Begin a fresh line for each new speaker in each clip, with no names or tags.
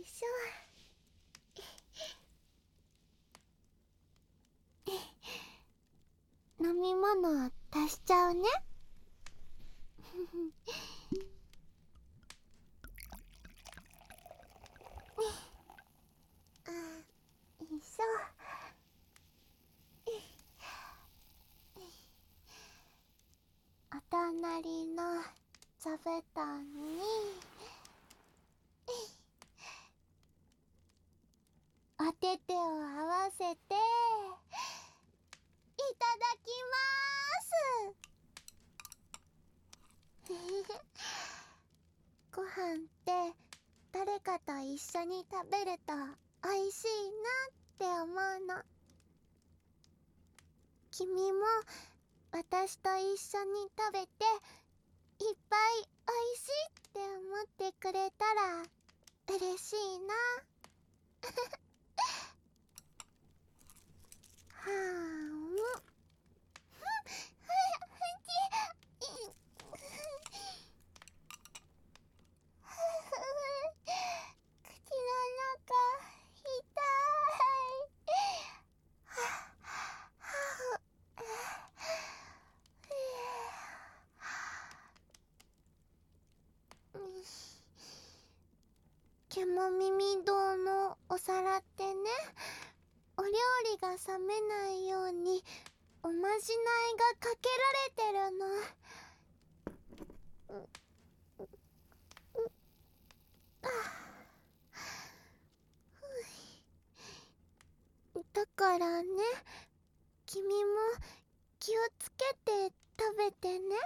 いしょ飲み物足しちゃうね。あいしょお隣の座布団に緒に食べると美味しいなって思うの。君も私と一緒に食べていっぱい美味しいって思ってくれたら嬉しいなはーん口の中痛い獣耳堂のお皿ってねお料理が冷めないようにおまじないがかけられてるの。だからね君も気をつけて食べてね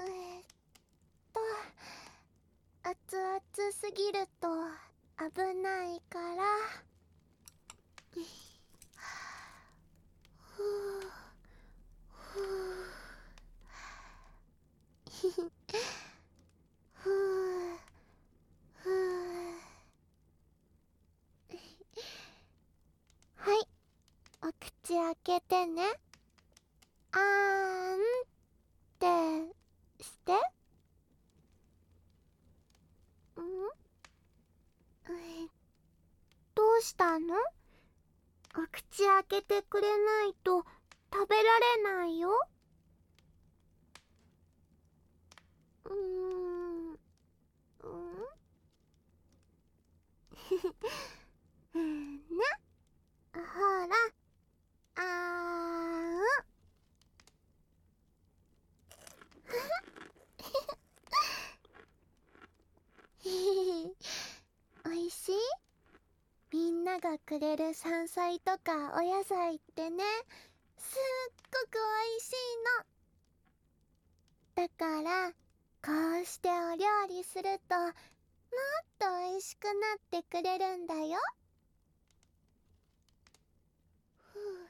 えー、っと熱々すぎると危ないからはい。お口開けてね。あーんってしてんえどうしたのお口開けてくれないと食べられないよ。うーん。うんねほらあーんおいしいみんながくれる山菜とかお野菜ってねすっごく美味しいの。だからこうしてお料理するともっと美味しくなってくれるんだよふう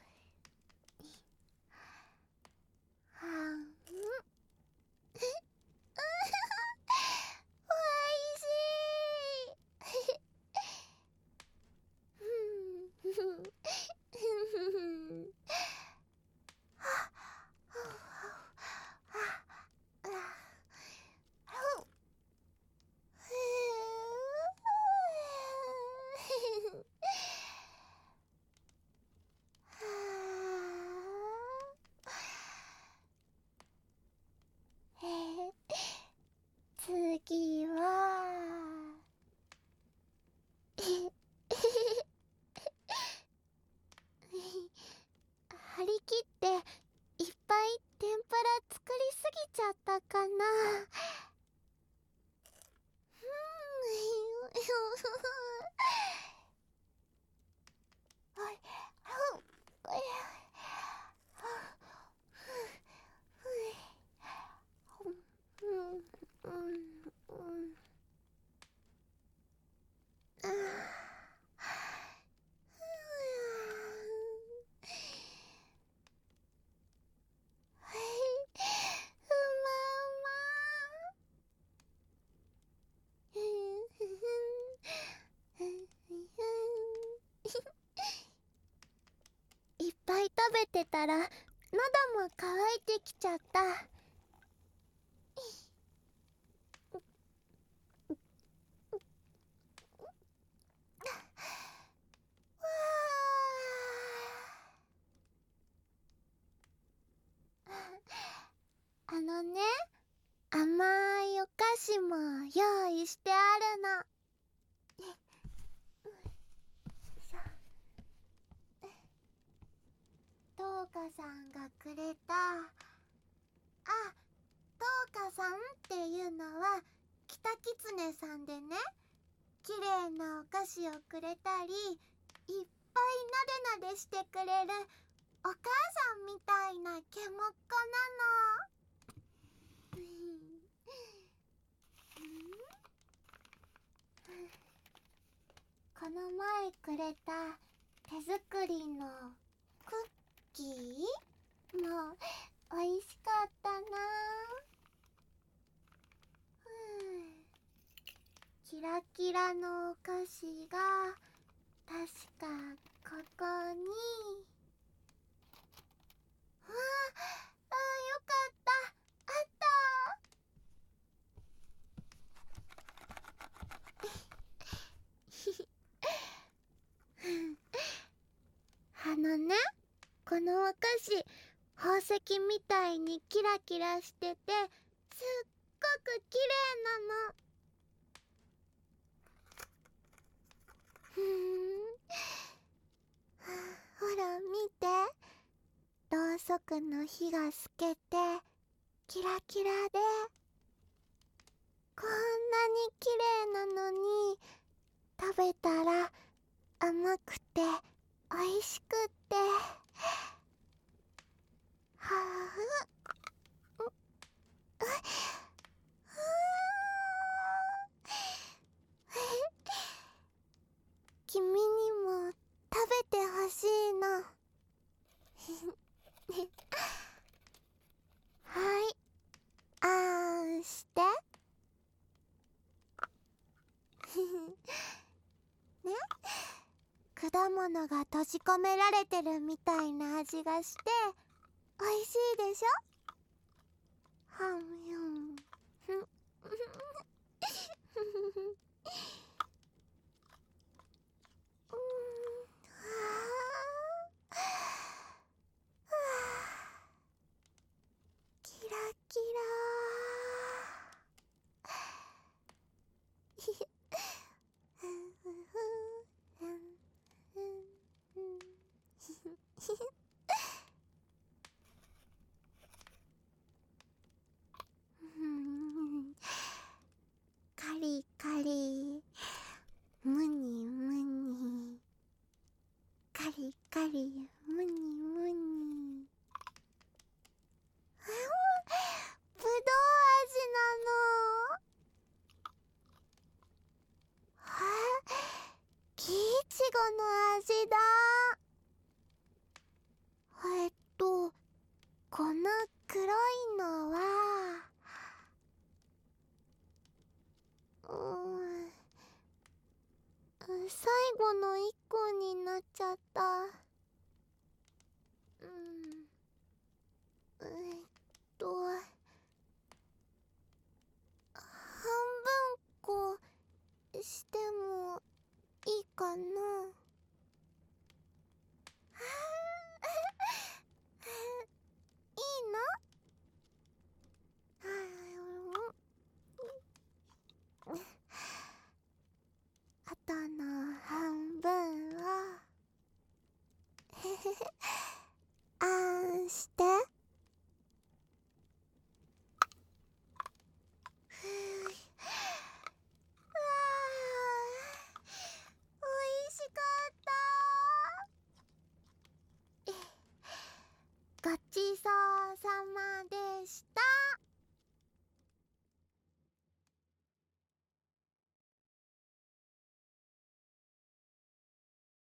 はんおいしい次は張り切っていっぱい天ぷら作りすぎちゃったかないっってたら喉も渇いてきちゃったあのね甘いお菓子も用意してあるのトウカさんがくれた。あト岡さんっていうのは北狐さんでね。綺麗なお菓子をくれたりいっぱいなでなでしてくれるお母さんみたいなケモッコなの。この前くれた手作りのクッキーも美味しかったなうんキラキラのお菓子が確かここにああよかったあったあのねこのお菓子宝石みたいにキラキラしててすっごく綺麗なの。ふん。ほら見て。ろうそくの火が透けてキラキラでこんなに綺麗なのに食べたら甘くて美味しくってはあ君にも食べてほしいのはいあーんしてね果物が閉じ込められてるみたいな味がして美味しいでしょ？はん。よん。ふん。うん。はあはあキラキラカリカリムニムニカリカリムニムニあぶどう味なのあキイチゴの味だえっとこの黒いのはうん最後の1個になっちゃったうんえっと半分こしてもいいかないいのあとの半分をあんしてふうわあおいしかったごちそうさ